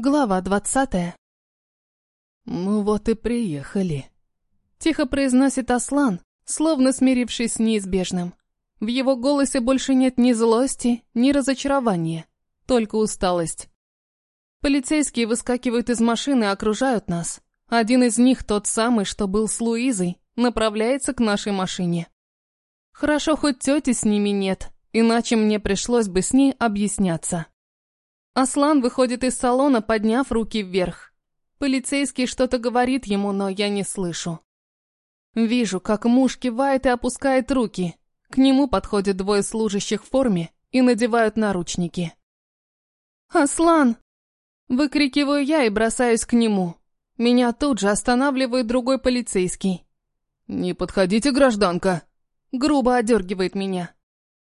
Глава двадцатая. «Ну вот и приехали», — тихо произносит Аслан, словно смирившись с неизбежным. В его голосе больше нет ни злости, ни разочарования, только усталость. Полицейские выскакивают из машины и окружают нас. Один из них, тот самый, что был с Луизой, направляется к нашей машине. Хорошо, хоть тети с ними нет, иначе мне пришлось бы с ней объясняться. Аслан выходит из салона, подняв руки вверх. Полицейский что-то говорит ему, но я не слышу. Вижу, как муж кивает и опускает руки. К нему подходят двое служащих в форме и надевают наручники. «Аслан!» Выкрикиваю я и бросаюсь к нему. Меня тут же останавливает другой полицейский. «Не подходите, гражданка!» Грубо одергивает меня.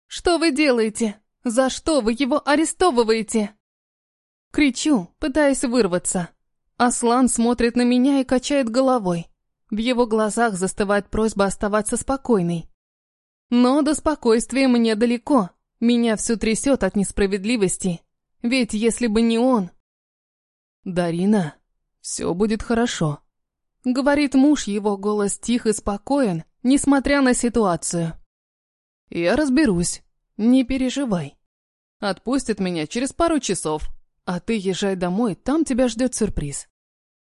«Что вы делаете? За что вы его арестовываете?» Кричу, пытаясь вырваться. Аслан смотрит на меня и качает головой. В его глазах застывает просьба оставаться спокойной. Но до спокойствия мне далеко. Меня все трясет от несправедливости. Ведь если бы не он... «Дарина, все будет хорошо», — говорит муж, его голос тих и спокоен, несмотря на ситуацию. «Я разберусь, не переживай. Отпустит меня через пару часов, а ты езжай домой, там тебя ждет сюрприз.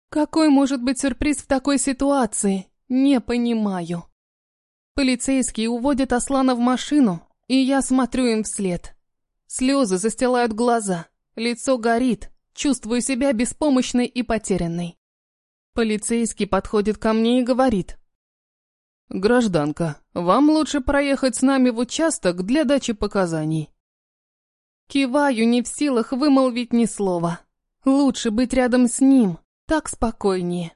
Какой может быть сюрприз в такой ситуации? Не понимаю. Полицейские уводят Аслана в машину, и я смотрю им вслед. Слезы застилают глаза, лицо горит, чувствую себя беспомощной и потерянной. Полицейский подходит ко мне и говорит. «Гражданка, вам лучше проехать с нами в участок для дачи показаний. Киваю, не в силах вымолвить ни слова. Лучше быть рядом с ним, так спокойнее.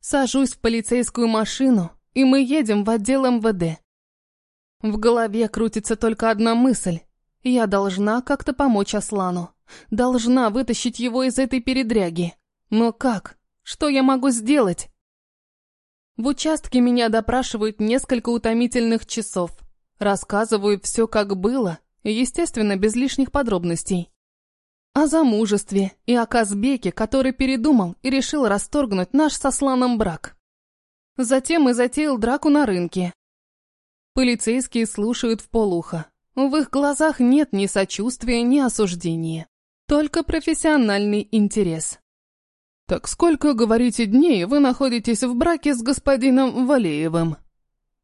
Сажусь в полицейскую машину, и мы едем в отдел МВД. В голове крутится только одна мысль. Я должна как-то помочь Аслану. Должна вытащить его из этой передряги. Но как? Что я могу сделать? В участке меня допрашивают несколько утомительных часов. Рассказываю все, как было, Естественно, без лишних подробностей. О замужестве и о Казбеке, который передумал и решил расторгнуть наш со Сланом брак. Затем и затеял драку на рынке. Полицейские слушают в полухо. В их глазах нет ни сочувствия, ни осуждения. Только профессиональный интерес. «Так сколько, говорите, дней вы находитесь в браке с господином Валеевым?»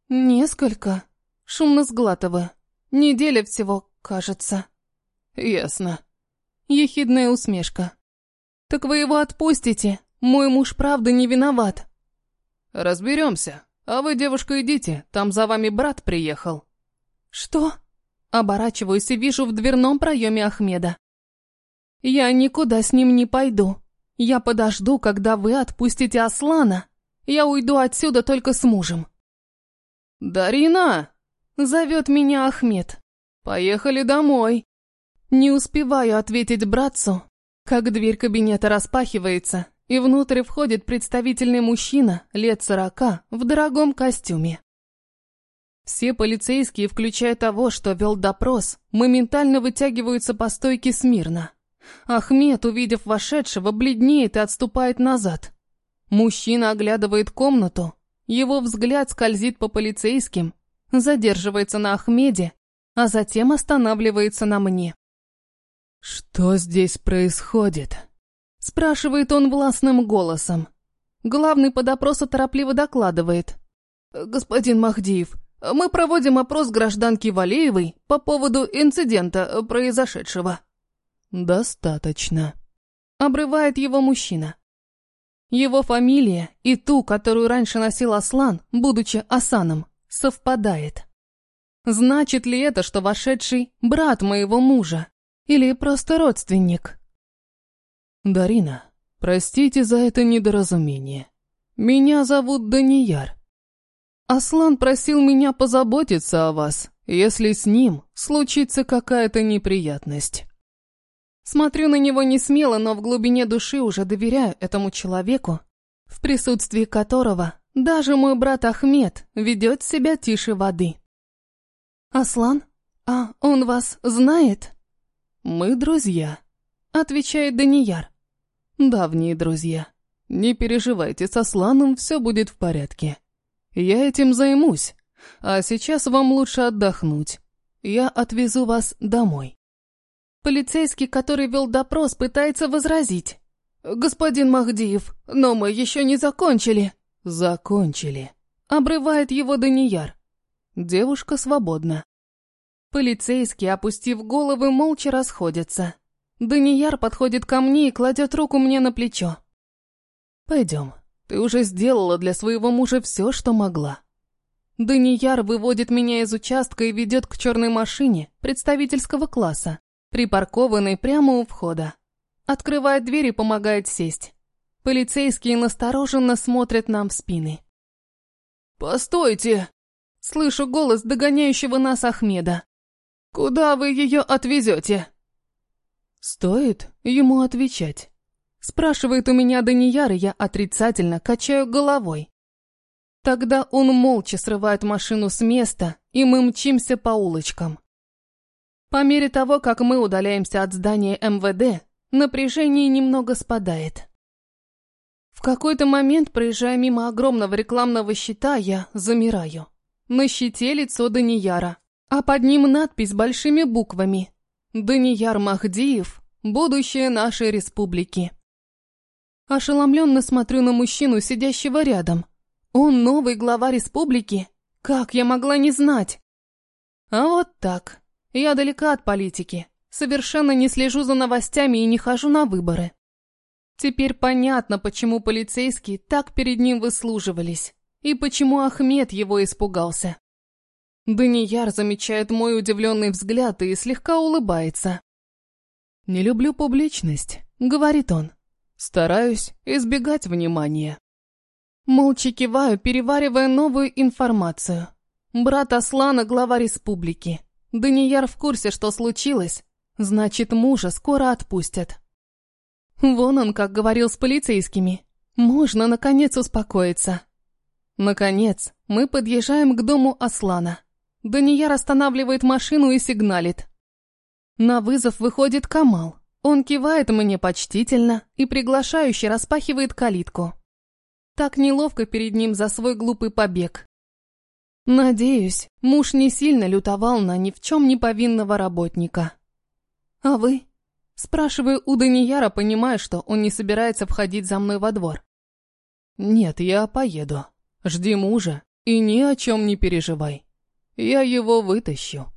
«Несколько», — шумно сглатывая. «Неделя всего, кажется. Ясно. Ехидная усмешка. Так вы его отпустите. Мой муж правда не виноват. Разберемся. А вы, девушка, идите. Там за вами брат приехал. Что? Оборачиваюсь и вижу в дверном проеме Ахмеда. Я никуда с ним не пойду. Я подожду, когда вы отпустите Аслана. Я уйду отсюда только с мужем. «Дарина!» — зовет меня Ахмед. «Поехали домой!» Не успеваю ответить братцу, как дверь кабинета распахивается, и внутрь входит представительный мужчина лет сорока в дорогом костюме. Все полицейские, включая того, что вел допрос, моментально вытягиваются по стойке смирно. Ахмед, увидев вошедшего, бледнеет и отступает назад. Мужчина оглядывает комнату, его взгляд скользит по полицейским, задерживается на Ахмеде а затем останавливается на мне. «Что здесь происходит?» Спрашивает он властным голосом. Главный по допросу торопливо докладывает. «Господин Махдиев, мы проводим опрос гражданки Валеевой по поводу инцидента, произошедшего». «Достаточно», — обрывает его мужчина. Его фамилия и ту, которую раньше носил Аслан, будучи Асаном, совпадает. Значит ли это, что вошедший брат моего мужа? Или просто родственник? Дарина, простите за это недоразумение. Меня зовут Данияр. Аслан просил меня позаботиться о вас, если с ним случится какая-то неприятность. Смотрю на него не смело, но в глубине души уже доверяю этому человеку, в присутствии которого даже мой брат Ахмед ведет себя тише воды. «Аслан? А он вас знает?» «Мы друзья», — отвечает Данияр. давние друзья. Не переживайте, со Сланом все будет в порядке. Я этим займусь, а сейчас вам лучше отдохнуть. Я отвезу вас домой». Полицейский, который вел допрос, пытается возразить. «Господин Махдиев, но мы еще не закончили». «Закончили», — обрывает его Данияр. Девушка свободна. Полицейские, опустив головы, молча расходятся. Данияр подходит ко мне и кладет руку мне на плечо. «Пойдем, ты уже сделала для своего мужа все, что могла». Данияр выводит меня из участка и ведет к черной машине представительского класса, припаркованной прямо у входа. Открывает дверь и помогает сесть. Полицейские настороженно смотрят нам в спины. «Постойте!» Слышу голос догоняющего нас Ахмеда. «Куда вы ее отвезете?» Стоит ему отвечать. Спрашивает у меня Данияр, и я отрицательно качаю головой. Тогда он молча срывает машину с места, и мы мчимся по улочкам. По мере того, как мы удаляемся от здания МВД, напряжение немного спадает. В какой-то момент, проезжая мимо огромного рекламного щита, я замираю. На щите лицо Данияра, а под ним надпись большими буквами «Данияр Махдиев. Будущее нашей республики». Ошеломленно смотрю на мужчину, сидящего рядом. Он новый глава республики? Как я могла не знать? А вот так. Я далека от политики. Совершенно не слежу за новостями и не хожу на выборы. Теперь понятно, почему полицейские так перед ним выслуживались. И почему Ахмед его испугался. Данияр замечает мой удивленный взгляд и слегка улыбается. «Не люблю публичность», — говорит он. «Стараюсь избегать внимания». Молча киваю, переваривая новую информацию. Брат Аслана — глава республики. Данияр в курсе, что случилось. Значит, мужа скоро отпустят. Вон он, как говорил с полицейскими. Можно, наконец, успокоиться. Наконец, мы подъезжаем к дому Аслана. Данияр останавливает машину и сигналит. На вызов выходит Камал. Он кивает мне почтительно и приглашающе распахивает калитку. Так неловко перед ним за свой глупый побег. Надеюсь, муж не сильно лютовал на ни в чем не повинного работника. А вы? Спрашиваю у Данияра, понимая, что он не собирается входить за мной во двор. Нет, я поеду. Жди мужа и ни о чем не переживай. Я его вытащу.